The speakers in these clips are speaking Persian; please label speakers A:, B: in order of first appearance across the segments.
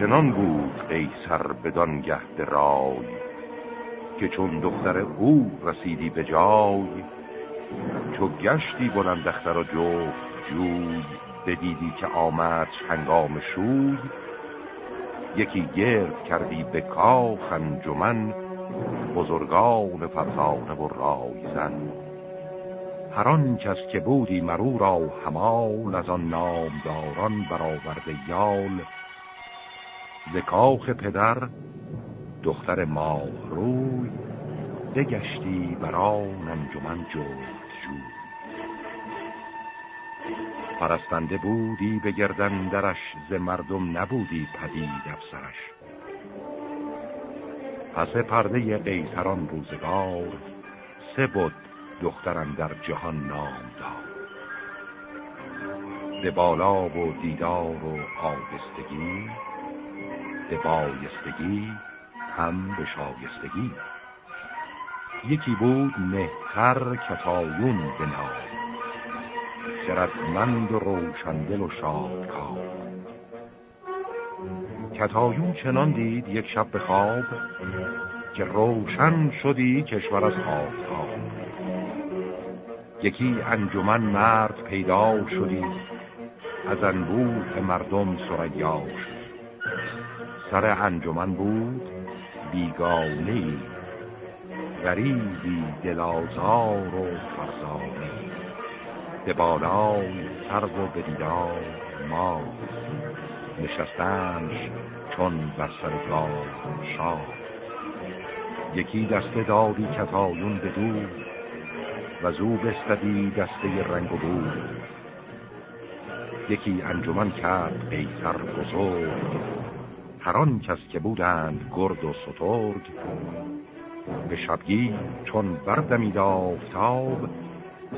A: چنان بود قیصر بدان گهد رای که چون دختر او رسیدی به جای چو گشتی بلند دختر و جفت جوی بدیدی که آمد هنگام شوی یکی گرد کردی به کاخ انجمن بزرگان فرزانه و رایزن هر آن کس که بودی مرو را همال از آن نامداران برآورده یال ز کاخ پدر دختر ماه روی بگشتی بران انجمن جفت جوی. پرستنده بودی به گردن درش ز مردم نبودی پدید افسرش. پس پرده قیصران روزگار سه بود دخترم در جهان نام دار. به بالا و دیدار و آبستگی به بایستگی هم به شایستگی. یکی بود مهتر کتایون به نام خردمند و روشندل و شادکار. کتایون چنان دید یک شب به خواب که روشن شدی کشور از آفتاب یکی انجمن مرد پیدا شدی از انبوه مردم سریا سر انجمن بود بیگانه غریبی دلازار و فرزانه. به بالای سر و به دیدار ما نشستنش چون بر سر گاه یکی دسته دادی کتایون به دور و زو بستدی دسته رنگ و بود یکی انجمن کرد قیصر بزرگ. هر آن کس که بودند گرد و سترگ. به شبگی چون بردمید آفتاب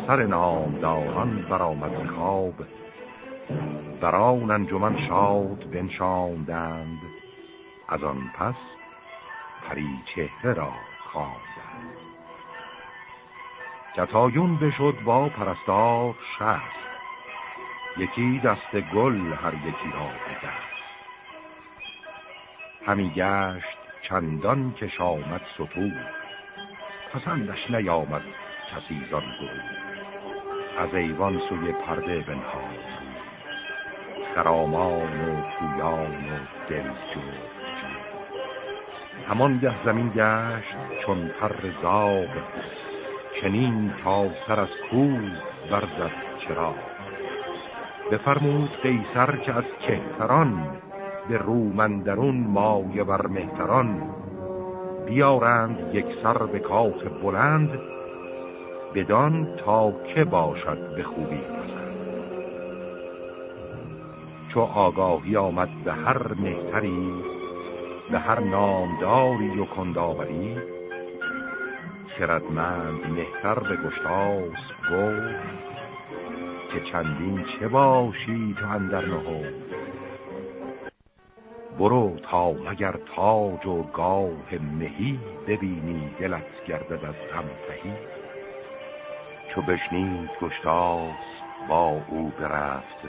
A: سر نامداران برآمد خواب. بران انجمن شاد بنشاندند از آن پس پری چهره را خواندند. کتایون بشد با پرستار شست. یکی دست گل هر یکی را بدست همی گشت چندان که شامد ستور. پسندش نیامد کسی زان گروه از ایوان سوی پرده بنهاد. خرامان و پویان و دل همان ده زمین گشت چون پر زاب. چنین تا سر از کوز برزد چرا بفرمود قیصر که از کهتران به رومندرون مایه بر مهتران بیارند یک سر به کاخ بلند بدان تا که باشد به خوبی پسند. چو آگاهی آمد به هر مهتری به هر نامداری و کنداوری خردمند مهتر به گشتاس گفت که چندین چه باشی تو اندر برو تا مگر تاج و گاه مهی ببینی دلت گردد از غم تهی؟ چو بشنید گشتاس با او برفت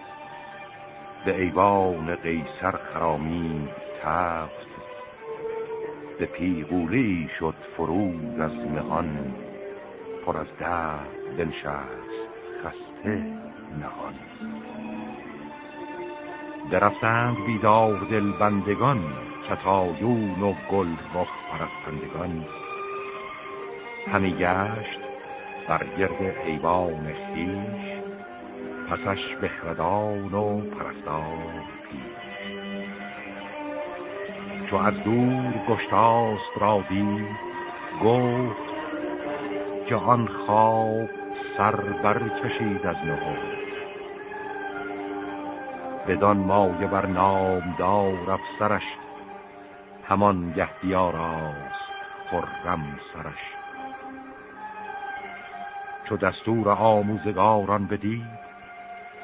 A: به ایوان قیصر خرامی تفت. به پیغولی شد فرود از مهان پر از درد بنشست خسته نهان. درفتند بیدار دل بندگان کتایون و گل رخ پرستندگان. همی گشت بر گرد ایوان خیش پسش بخردان و پرستار پیش. چو از دور گشتاست را دید گفت که آن خواب سر برکشید از نهو بدان مایه بر نامدار افسرش همان گه بیاراست خرم سرش. چو دستور آموزگاران بدید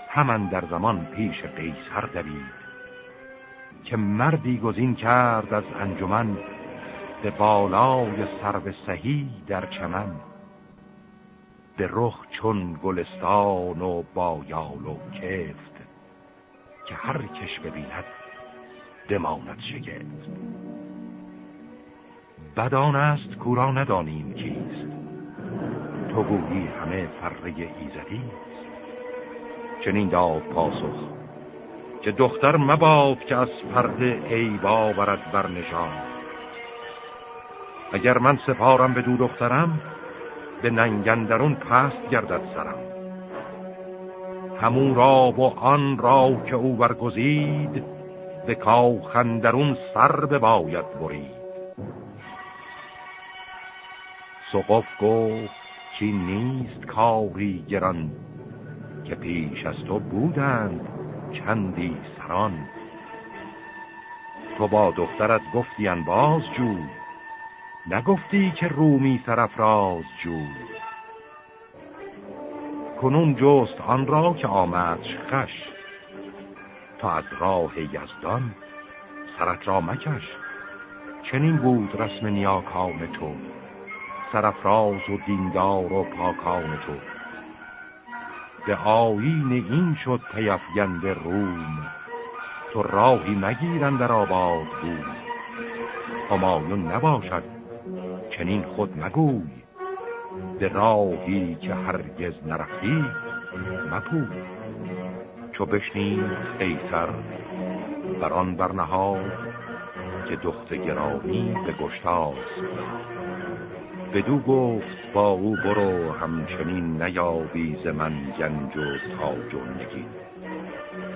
A: همان در زمان پیش قیصر دوید که مردی گزین کرد از انجمن به بالای سرو سهی در چمن. به رخ چون گلستان و بایال و کفت که هر کش ببیند بماند شگفت. بدان است کورا ندانیم کیست. تو گویی همه فره ایزدی چنین داد پاسخ که دختر مباد که از پرده برد بر نشان. اگر من سپارم به دو دخترم به ننگندرون پست گردد سرم. همون را و آن را که او برگزید به کاخندرون سر باید برید. سقف گفت چی نیست کاری گران که پیش از تو بودند چندی سران. تو با دخترت گفتی باز جو نگفتی که رومی سرفراز جو. کنون جست آن را که آمدش خش. تا از راه یزدان سرت را مکش. چنین بود رسم نیاکان تو سرفراز و دیندار و پاکان تو. به آیین این شد پیفگند روم تو راهی مگیرن در آباد بود همایون نباشد چنین خود مگوی. به راهی که هرگز نرفتی مپو چو بشنید قیصر بر آن برنهاد که دخت گرامی به گشتاست بدو گفت با او برو همچنین نیابی ز من گنج و تاج و نگین.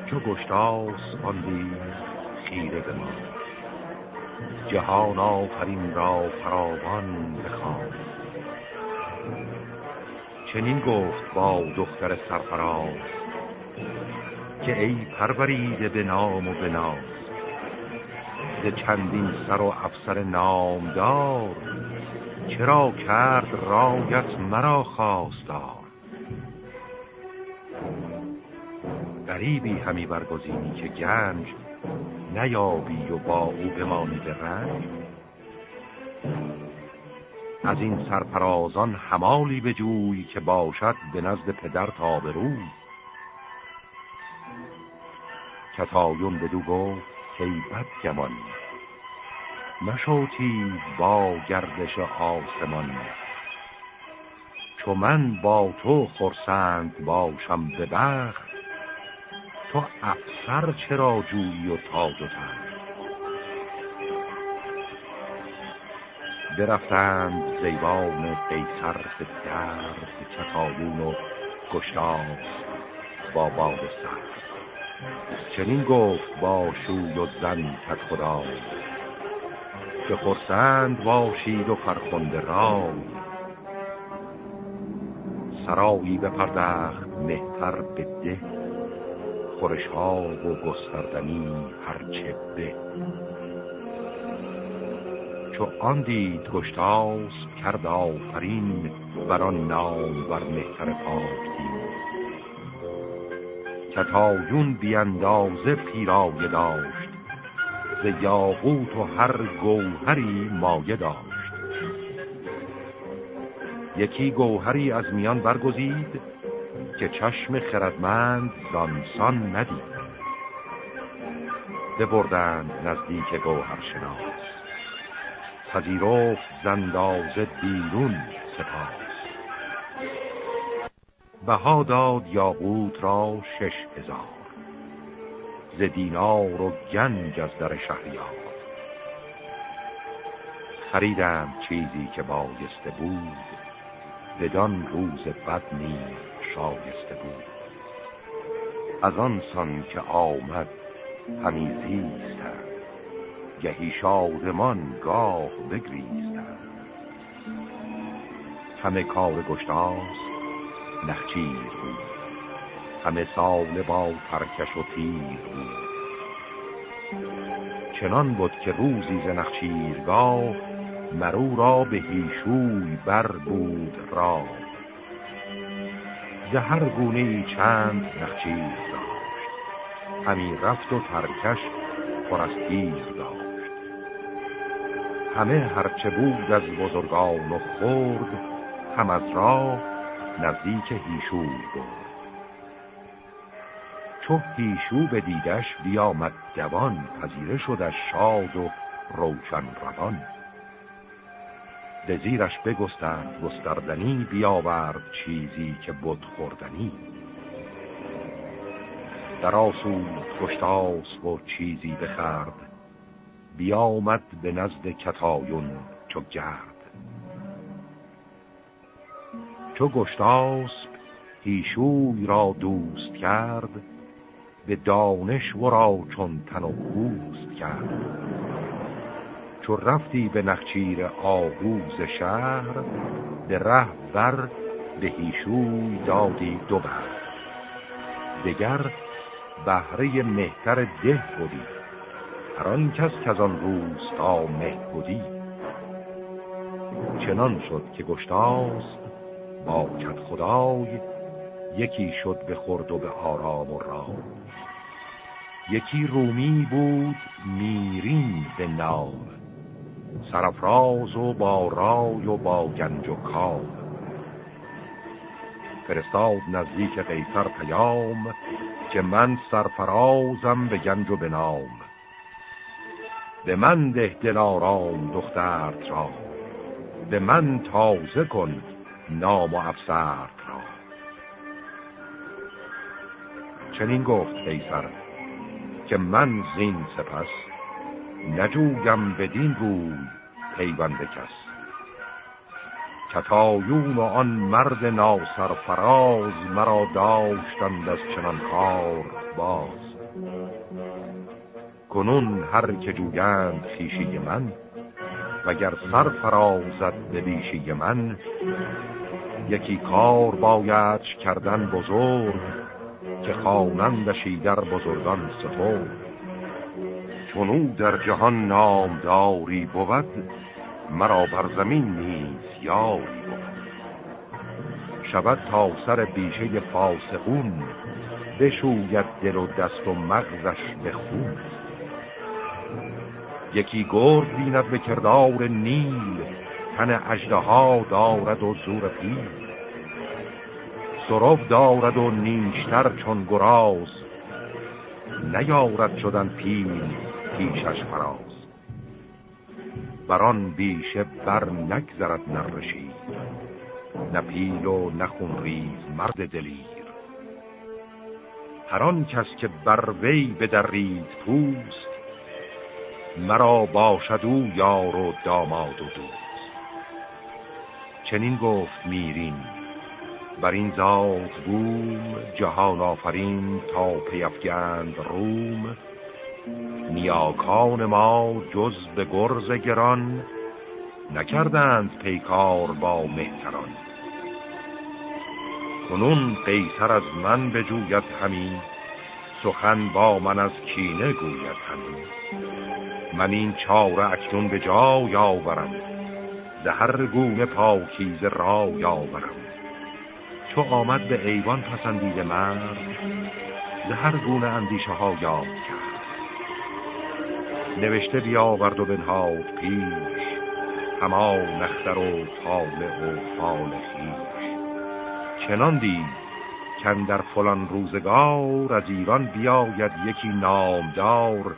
A: چو گشتاس آندی خیره به ما جهان آفرین را فراوان بخوان چنین گفت با دختر سرفراز که ای پروریده به نام و به ناز چندین سر و افسر نامدار چرا کرد رایت مرا خواستار؟ غریبی همی برگزینی که گنج نیابی و با او بمانی به رنج. از این سرپرازان همالی به جوی که باشد به نزد پدر تا به روی کتایون گفت که بد گمان مشوتی با گردش آسمان. چو من با تو خرسند باشم به بخت تو افسر چرا جویی و تاج و برفتند زیبان قیصر به درد چتالون و گشتاس با باد سر. چنین گفت با شوی و زن کت خدا که خرسند باشید و فرخنده را سرایی به پردخت مهتر به ده خورش ها و گستردنی هرچه به. چو آن دید گشتاس کرد آفرین آن نام بر مهتر پاک دین کتایون بیاندازه پیرایه داشت ز یاقوت و هر گوهری مایه داشت. یکی گوهری از میان برگزید که چشم خردمند زانسان ندید. ببردند نزدیک گوهر شناس. پذیرفت زندازه بیرون سپاس. بها داد یاقوت را شش هزار. ز دینار و گنج از در شهریار. خریدم چیزی که بایسته بود. بدان روز بد نیز شایسته بود. از آن سان که آمد همی زیستند گهی شادمان گاه بگریستند. همه کار گشتاس نخچیر بود. همه سال با ترکش و تیر بود. چنان بود که روزی ز نخچیرگاه مرو را به هیشوی بر بود را هر گونه چند نخچیر داشت. همی رفت و ترکش پرستیر داشت. همه هرچه بود از بزرگان و خورد هم از راه نزدیک هیشوی بود چو هیشو به دیدش بیامد دوان پذیره شدش شاد و روشن روان. دزیرش بگسترد گستردنی بیاورد چیزی که بود خوردنی. در آسود گشتاس و چیزی بخرد بیامد به نزد کتایون چو گرد. چو گشتاس هیشوی را دوست کرد به دانش ورا چون تن و پوست کرد. چو رفتی به نخچیر آهوز شهر به ره بر به هیشوی دادی دو بر. دگر بهره مهتر ده بودی. هر آن کس که از آن روستا مه بودی چنان شد که گشتاست با کت خدای یکی شد به خورد و به آرام و رام یکی رومی بود میرین به نام سرفراز و با رای و با گنج و کام. فرستاد نزدیک قیصر پیام که من سرفرازم به گنج و به نام. به من ده دلارام دخترت را. به من تازه کن نام و افسرت را. چنین گفت قیصر که من زین سپس نجویم بدین روی پیوند کس. کتایون و آن مرد ناسر فراز مرا داشتند از چنان کار باز. کنون هر که جویند خیشی من وگر سر فرازد به بیشی من یکی کار باید کردن بزرگ که خانندشی در بزرگان سپرد چون او در جهان نامداری بود مرا بر زمین نیز یاری بود. شود تا سر بیشه فاسقون بشوید دل و دست و مغزش به خون. یکی گرد بیند به کردار نیل تن اجده دارد و زور پیل. سراب دارد و نیشتر چون گراز نیارد شدن پیل پیشش فراز. بران بیشه بر نگذرد نرشی نه پیل و نه ریز مرد دلیر. هر کس که بر وی بدرید پوست مرا باشد او یار و داماد و دوست چنین گفت میرین بر این ذات بوم جهان آفرین تا پیفگند روم. نیاکان ما جز به گرز گران نکردند پیکار با مهتران. کنون قیصر از من بجوید همین سخن با من از کینه گوید همین من این چاره اکنون به جا یاورم هر گونه پاکیز را یاورم چو آمد به ایوان پسندید مرد. هر گونه اندیشه ها یاد کرد. نوشته بیاورد و بنهاد پیش. هما نختر و طالع و فال خیش چنان دید کن در فلان روزگار از ایران بیاید یکی نامدار.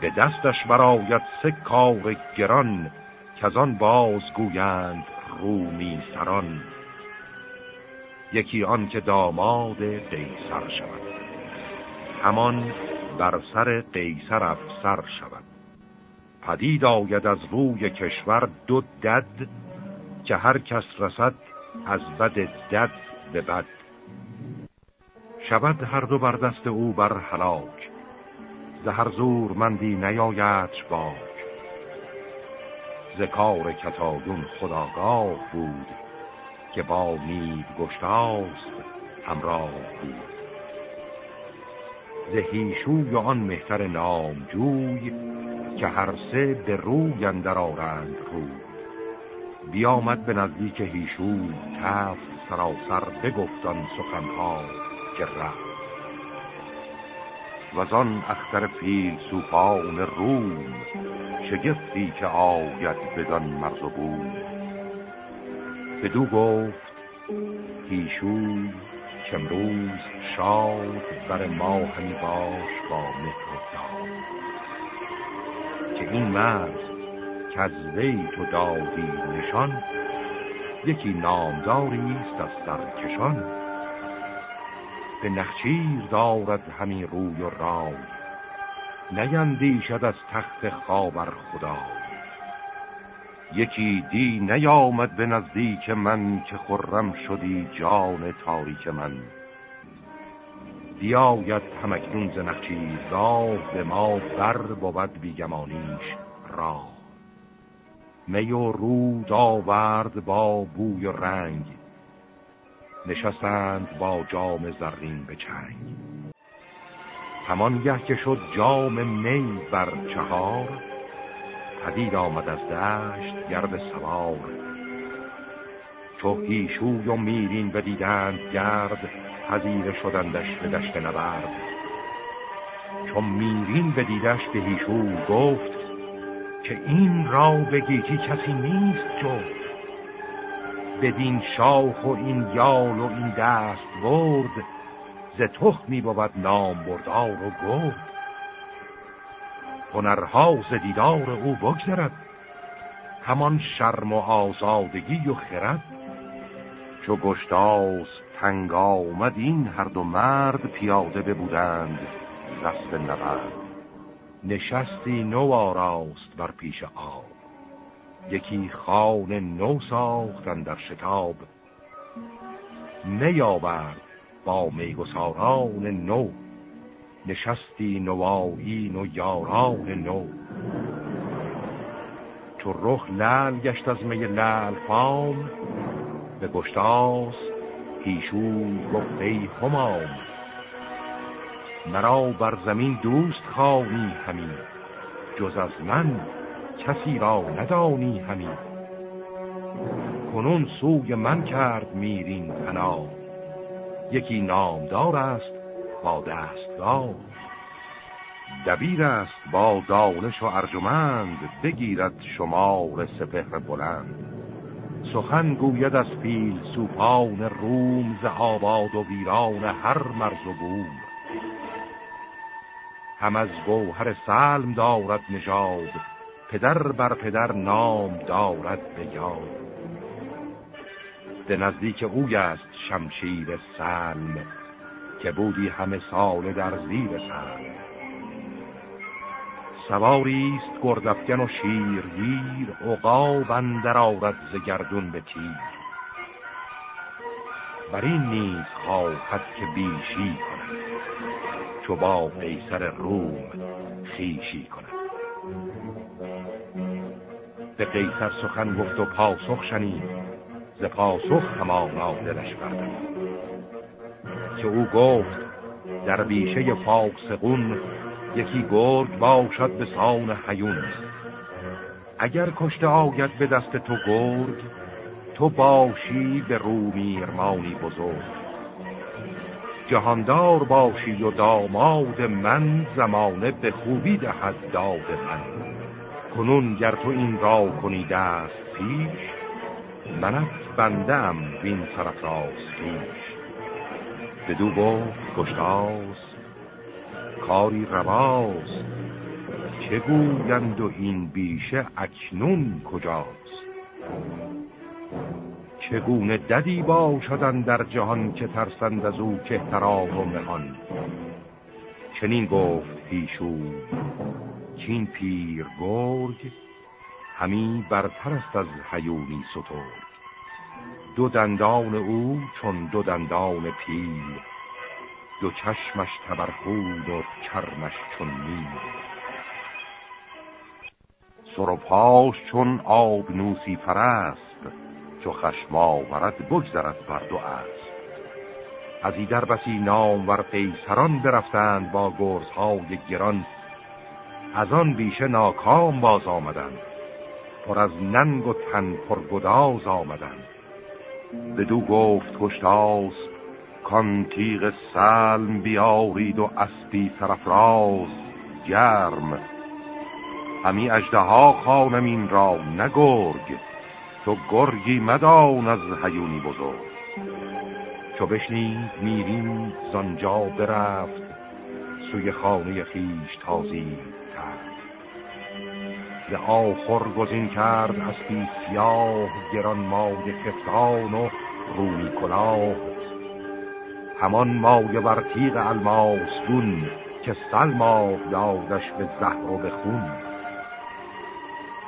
A: به دستش براید سه کار گران که از آن باز گویند رومی سران. یکی آن که داماد قیصر شود. همان بر سر قیصر افسر شود. پدید آید از روی کشور دو دد که هر کس رسد از بد دد به بد. شود هر دو بر دست او بر حلاک زهر زور مندی نیاید باک. ذکار کتایون خداگاه بود که با نید گشتاست همراه بود. زهیشوی آن مهتر نامجوی که هر سه به روی اندر آرند روی. بیامد به نزدیک هیشوی تفت سراسر بگفتان سخنها که رفت. و اختر فیل سوپان روم شگفتی که آید بدان مرز و بود بدو گفت هیشوی که امروز شاد بر ما همی باش با مهر که این مرز که از وی تو دادی نشان یکی نامداری است از سرکشان به نخچیر دارد همین روی و رای نیندیشد از تخت خابر خدا یکی دی نیامد به نزدیک من که خرم شدی جان تاریک من. بیاید همکنون ز نخچیر راه به ما بر بود بیگمانیش راه می و رود آورد با بوی و رنگ. نشستند با جام زرین به چنگ. همان گه که شد جام می بر چهار پدید آمد از دشت گرد سوار. چو هیشوی و میرین بدیدند گرد پذیر شدندش به دشت نبرد. چون میرین بدیدش به هیشوی گفت که این را به گیتی کسی نیست جفت بدین شاخ و این یال و این دست برد ز تخمی بود نام بردار و گرد. هنرها ز دیدار او بگذرد همان شرم و آزادگی و خرد. چو گشتاس تنگ آمد این هر دو مرد پیاده ببودند دست نبرد. نشستی نو آراست بر پیش آب. یکی خان نو ساختن در شتاب. نیاورد با میگساران نو. نشستی نوایین و یاران نو. چو رخ لل گشت از می لل فام به گشتاس پیشون گفت ای همام. مرا بر زمین دوست خانی همین جز از من کسی را ندانی همین کنون سوی من کرد میرین پنا یکی نامدار است با دستگاه. دبیر است با دانش و ارجمند بگیرد شمار سپهر بلند. سخن گوید از پیل سوپان روم ز آباد و ویران هر مرز و بوم. هم از گوهر سلم دارد نژاد پدر بر پدر نام دارد به یاد. به نزدیک اوی است شمشیر سلم که بودی همه سال در زیر سلم. سواری است گردفگن و شیرگیر عقاب اندر آرد ز گردون به تیر. بر این نیز خواهد که بیشی کند. چو با قیصر روم خیشی کند. به قیصر سخن گفت و پاسخ شنید. ز پاسخ همانا دلش بردن که او گفت در بیشه فاکسقون یکی گرگ باشد به سان حیون اگر کشته آید به دست تو گرگ تو باشی به رومیرمانی بزرگ. جهاندار باشی و داماد من زمانه به خوبی دهد داد من. کنون گر تو این را کنی دست پیش منت بندم بین طرف راست پیش. بدو گفت گشتاس کاری رواست چه گویند و این بیشه اکنون کجاست؟ چگونه ددی باشدن در جهان که ترسند از او که احترام و مهان؟ چنین گفت پیشو چین پیر گرگ همی برتر است از حیونی سترگ. دو دندان او چون دو دندان پیل دو چشمش تبرخود و چرمش چون نیل. سر چون آب نوسی فرست چو خشما ورد بگذرد بر دو است از در بسی نام ور قیسران برفتند با گرزهای گران. از آن بیشه ناکام باز آمدند. پر از ننگ و تن پرگداز آمدند. بدو گفت گشتاس کان تیغ سلم بیارید و اسبی سرفراز گرم. همی اجده ها خانم این را نگرگ. تو گرگی مدان از حیونی بزرگ. چو بشنید میریم زانجا برفت سوی خانه خیش تازی کرد ز آخر گزین کرد از سیاه گران مای خفتان و رومی کلاه. همان مایه بر تیغ الماس که سلما دادش به زهر و به خون.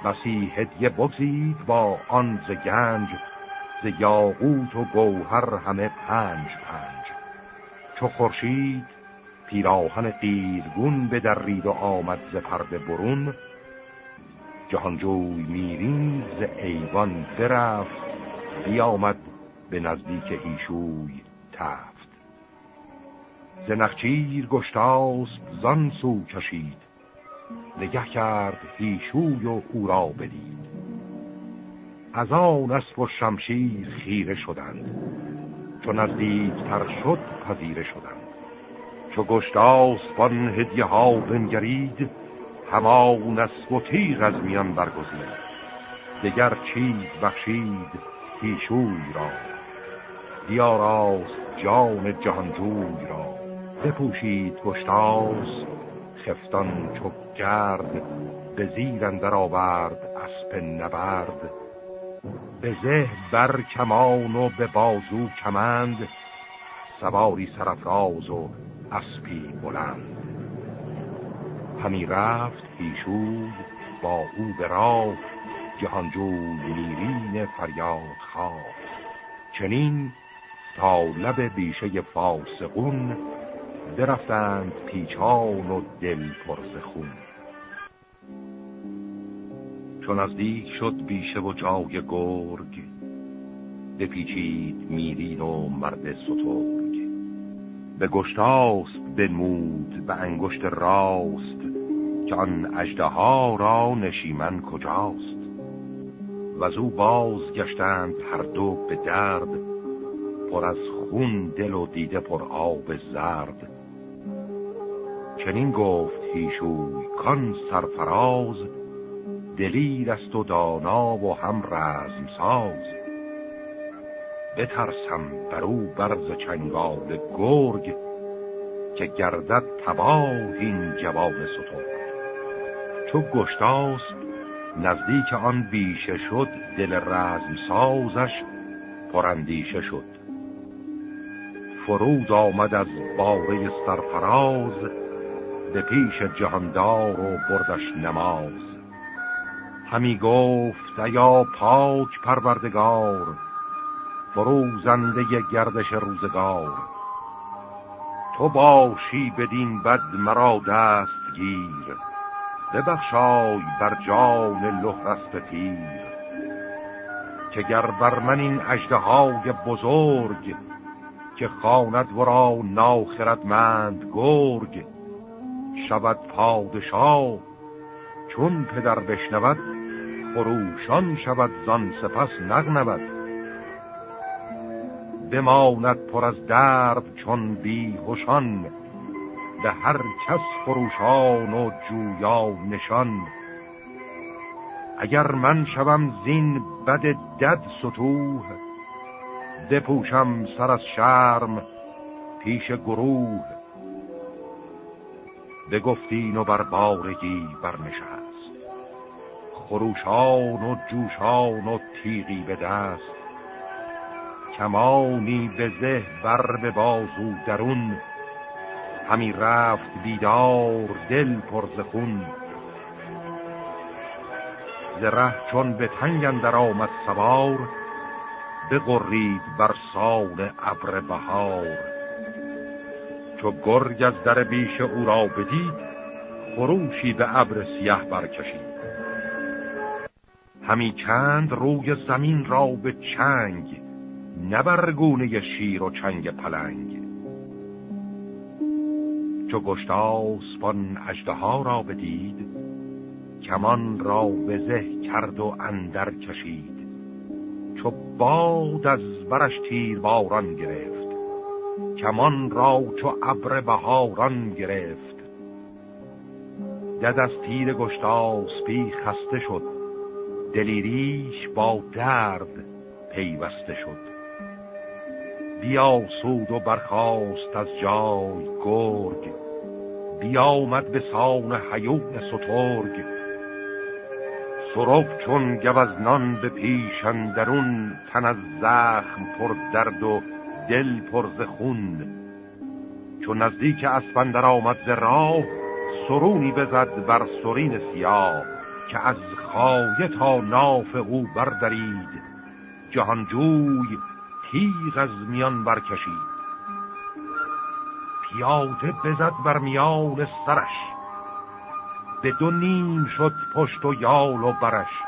A: بسی هدیه بگزید با آن ز گنج ز یاقوت و گوهر همه پنج پنج. چو خورشید پیراهن قیرگون بدرید و آمد ز پرده برون جهانجوی میرین ز ایوان برفت بیامد به نزدیک ایشوی تفت. ز نخچیر گشتاست زان سو کشید نگه کرد هیشوی و او را بدید. از آن اسب و شمشیر خیره شدند. چون نزدیکتر شد پذیره شدند. چو گشتاسپان هدیه ها بنگرید همان اسب و تیغ از میان برگزید. دگر چیز بخشید هیشوی را. دیاراست جان جهانجوی را. بپوشید گشتاس خفتان چو گرد به زیر اندر آورد اسب نبرد. به زه بر کمان و به بازو کمند سواری سرفراز و اسبی بلند. همی رفت پیشود با او به راه جهانجوی میرین فریاد خواه. چنین تا لب بیشه فاسقون درفتند پیچان و دل پرز خون. چون نزدیک شد بیشه و جای گرگ بپیچید میرین و مرد سترگ. به گشتاست بنمود به انگشت راست که آن اجده را نشیمن کجاست؟ و از او باز گشتند هر دو به درد پر از خون دل و دیده پر آب زرد. چنین گفت هیشوی کان سرفراز دلیر است و دانا و هم رزم ساز. بترسم بر او برز چنگال گرگ که گردد تباه این جوان ستون چو گشتاست نزدیک آن بیشه شد دل رزم سازش پرندیشه شد. فرود آمد از باره سرفراز به پیش جهاندار و بردش نماز. همی گفت یا پاک پروردگار فروزنده گردش روزگار. تو باشی بدین بد مرا دست گیر ببخشای بر جان لحرست تیر که گر بر من این اجده بزرگ که خاند ورا ناخردمند گرگ شود پادشاه. چون پدر بشنود خروشان شود زان سپس نغنود. بماند پر از درد چون بیهوشان به هر کس فروشان و جویا نشان. اگر من شوم زین بد دد سطوح بپوشم سر از شرم پیش گروه. بگفتین و بر بارگی برنشست. خروشان و جوشان و تیغی به دست. کمانی به زه بر به بازو درون. همی رفت بیدار دل پرز خون. زره چون به تنگ در آمد سوار بقرید بر سال ابر بهار. چو گرگ از در بیش او را بدید خروشی به ابر سیه برکشید. همی چند روی زمین را به چنگ نبرگونه شیر و چنگ پلنگ. چو گشتاسپان اجده ها را بدید کمان را به زه کرد و اندر کشید. چو باد از برش تیر باران گرفت کمان را چو ابر بهاران گرفت. دد از تیر گشتاسپی خسته شد. دلیریش با درد پیوسته شد. بیاسود و برخاست از جای گرگ. بیامد به سان حیون سترگ. سرخ چون گوزنان به پیشن درون تن از زخم پر درد و دل پر ز خون. چون نزدیک اسپندر آمد ز راه سرونی بزد بر سرین سیاه که از خایه تا ناف او بردرید. جهانجوی تیغ از میان برکشید. پیاده بزد بر میان سرش. به دو نیم شد پشت و یال و برش.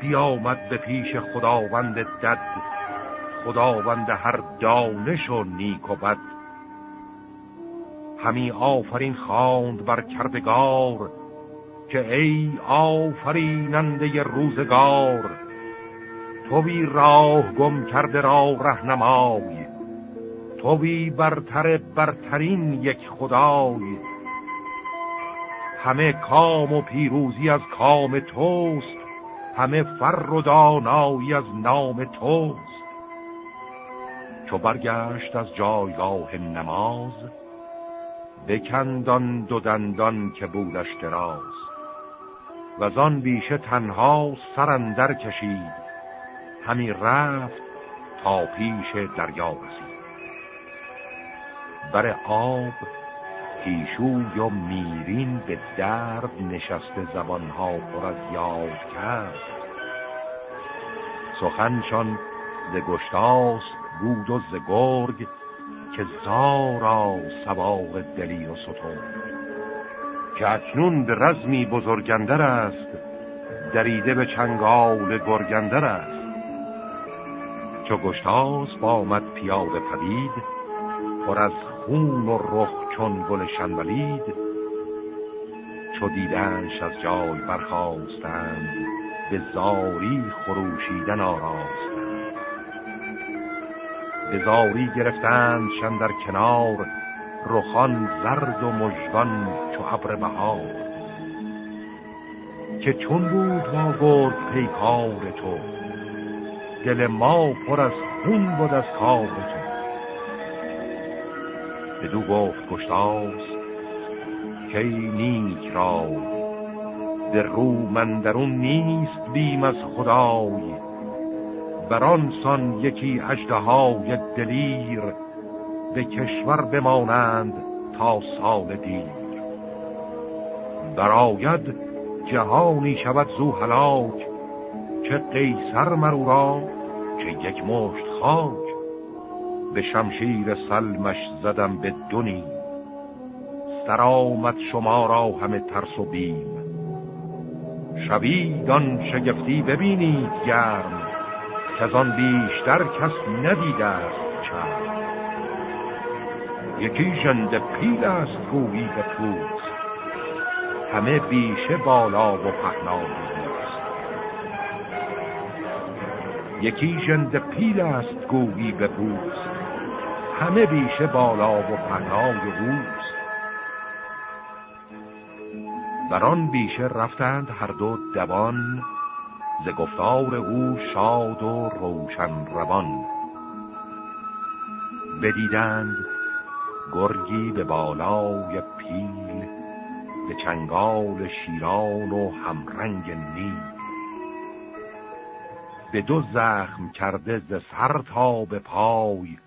A: بیامد به پیش خداوند دد. خداوند هر دانش و نیک و بد. همی آفرین خواند بر کردگار که ای آفریننده روزگار توی راه گم کرده را رهنمای توی برتر برترین یک خدای. همه کام و پیروزی از کام توست همه فر و دانایی از نام توست. چو برگشت از جایگاه نماز بکندان دو دندان که بودش دراز. و آن بیشه تنها سرندر کشید همی رفت تا پیش دریا رسید. بر آب پیشوی و میرین به درد نشسته زبانها پر از یاد کرد. سخنشان ز گشتاس بود و ز که زارا سواق دلیر و ستون. که اکنون به رزمی بزرگندر است دریده به چنگال گرگندر است. چو گشتاس با آمد پیاده پدید پر از خون و رخ چون گل شنولید چو دیدنش از جای برخواستند به زاری خروشیدن آراستند. به زاری گرفتند در کنار رخان زرد و مژگان چو ابر بهار. که چون بود با گرد پیکار تو دل ما پر از خون بود از کار تو. بدو گفت گشتاس که نیک را در رو من درون نیست بیم از خدای. بران سان یکی های دلیر به کشور بمانند تا سال دیر. براید جهانی شود زو هلاک چه قیصر مرو را چه یک مشت خاک به شمشیر سلمش زدم به دونی سر آمد شما را همه ترس و بیم. شویدان شگفتی ببینید گرم. که از آن بیشتر کس ندیده است چرم یکی جند پیل است گویی به پوست. همه بیشه بالا و پهنای یکی جند پیل است گویی به پوست. همه بیشه بالا و پناه اوست. بر آن بیشه رفتند هر دو دوان ز گفتار او شاد و روشن روان. بدیدند گرگی به بالای پیل به چنگال شیران و همرنگ نیل. به دو زخم کرده ز سر تا به پای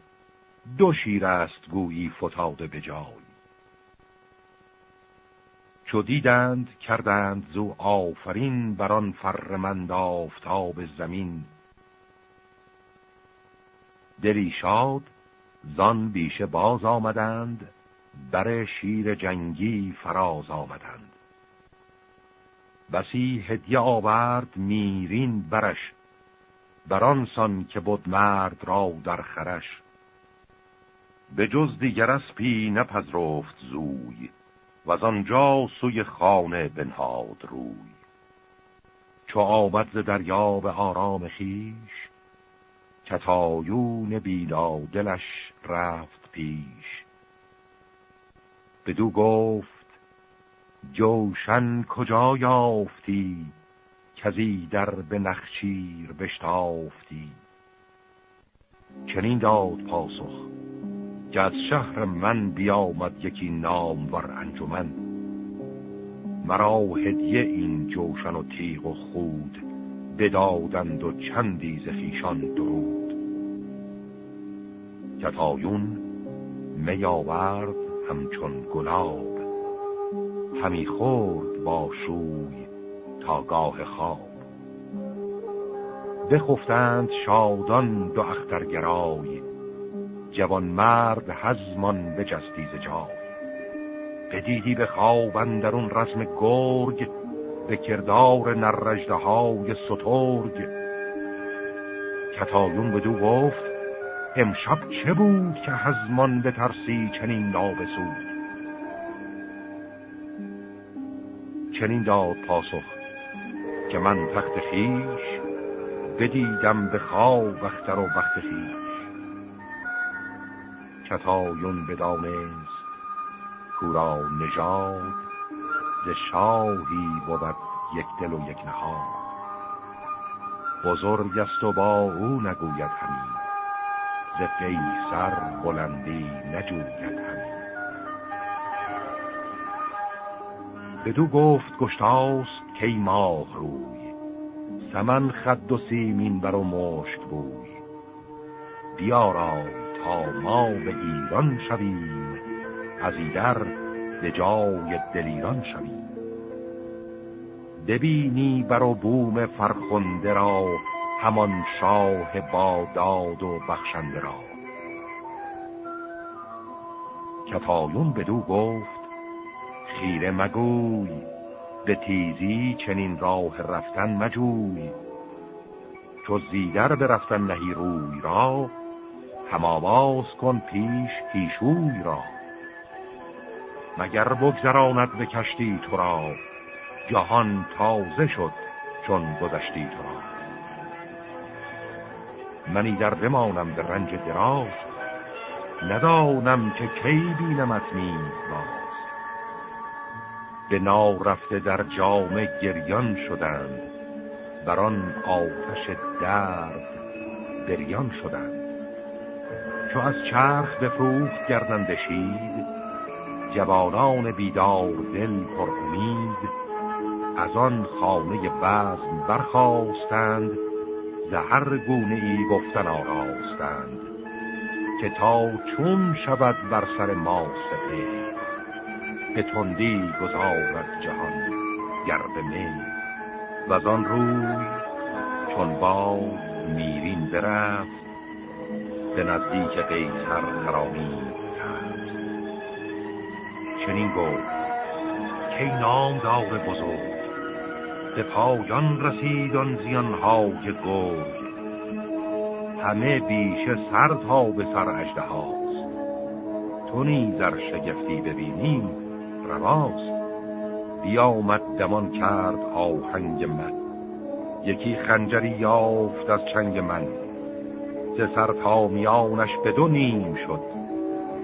A: دو شیر است گویی فتاده به جای. چو دیدند کردند زو آفرین بران فرمند آفتاب زمین. دلی شاد زان بیشه باز آمدند بر شیر جنگی فراز آمدند. بسی هدیه آورد میرین برش بران سان که بود مرد را در خرش. به جز دیگر اسپی نپذرفت زوی. و از آنجا سوی خانه بنهاد روی. چو آمد دریا به آرام خیش کتایون بیدا دلش رفت پیش. بدو گفت جوشن کجا یافتی کزی در به نخچیر بشتافتی؟ چنین داد پاسخ که از شهر من بیامد یکی نام ور انجمن. مرا هدیه این جوشن و تیغ و خود بدادند و چندی ز خیشان درود. کتایون می آورد همچون گلاب. همی خورد با شوی تا گاه خواب. بخفتند شادان دو اخترگرای جوان مرد هزمان به جستیز جای. بدیدی به خواب اندرون رسم گرگ به کردار نرجده های سترگ. کتایون بدو گفت امشب چه بود که هزمان به ترسی چنین نابسود؟ چنین داد پاسخ که من تخت خیش بدیدم به خواب بختر و بخت خیش. کتایون بدانست کورا نژاد ز شاهی بود یک دل و یک نهاد. بزرگ است و با او نگوید همین ز قیصر بلندی نجوید همین بدو گفت گشتاس کی ماه روی سمن خد و سیمین بر و مشت بوی. بیارای تا ما به ایران شویم. از ایدر به جای دلیران شویم. ببینی بر و بوم فرخنده را همان شاه با داد و بخشنده را. کفایون بدو گفت خیره مگوی به تیزی چنین راه رفتن مجوی. چو زیدر به رفتن نهی روی را هم آواز کن پیش پیشوی را. مگر بگذراند به کشتی تو را جهان تازه شد چون گذشتی تو را. منی در بمانم به رنج دراز ندانم که کی بینمت نیم باز. به ناو رفته در جام گریان شدند بران آتش درد بریان شدند چو از چرخ بفروخت گردندشید جوانان بیدار دل پر امید از آن خانه بزم برخواستند زهر گونه ای گفتن آراستند که تا چون شود بر سر ما سپه به تندی گذارد جهان گرد می. و آن روی چون با میرین برفت به نزدیک قیصر خرامی چنین گفت که نام دار بزرگ به پایان رسید آن زیانهای گرگ. همه بیشه سر تا به سر اجده هاست تو نیزر شگفتی ببینی رواست. بیامد دمان کرد آهنگ من. یکی خنجری یافت از چنگ من. ز سر تا میانش به دو نیم شد.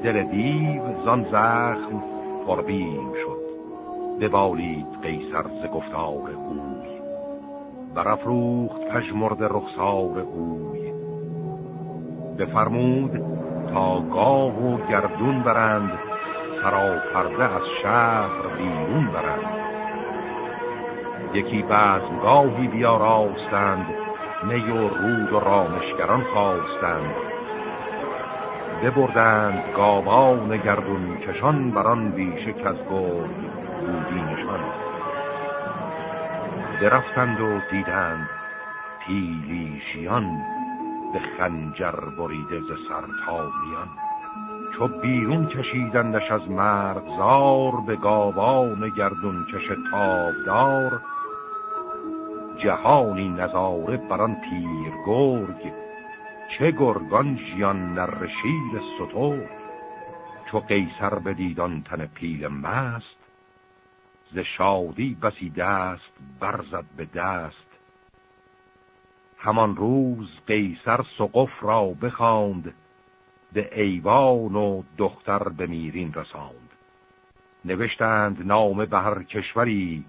A: دل دیو زان زخم پربیم شد. ببالید قیصر ز گفتار اوی. برافروخت پژمرد رخسار اوی. بفرمود تا گاه و گردون برند پرده از شهر بیرون برند. یکی بزمگاهی بیاراستند می و رود و رامشگران خواستند. ببردند گاوان گردون کشان بران بیشه کز گرگ بودی نشان. درفتند و دیدند پیلیشیان به خنجر بریده ز سر تا میان چو بیرون کشیدندش از مرغزار به گاوان گردون کش تابدار جهانی نظاره بران پیر گرگ چه گرگان جیان نرشیر ستور. چو قیصر بدیدان تن پیل مست ز شادی بسی دست برزد به دست. همان روز قیصر سقف را بخواند به ایوان و دختر به میرین رساند. نوشتند نام به هر کشوری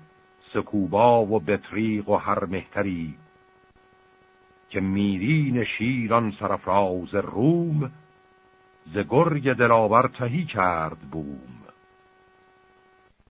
A: سکوبا و بطریق و هر مهتری که میرین شیران سرفراز روم ز گرگ دلاور تهی کرد بوم.